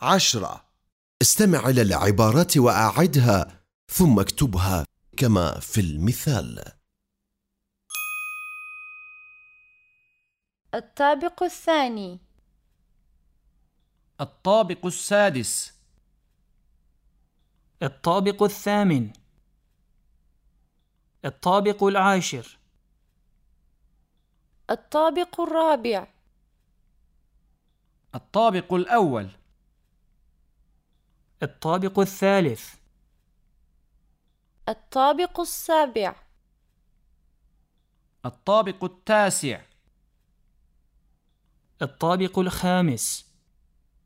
عشرة. استمع إلى العبارات وأعدها ثم اكتبها كما في المثال. الطابق الثاني. الطابق السادس. الطابق الثامن. الطابق العاشر. الطابق الرابع. الطابق الأول. الطابق الثالث. الطابق السابع. الطابق التاسع. الطابق الخامس.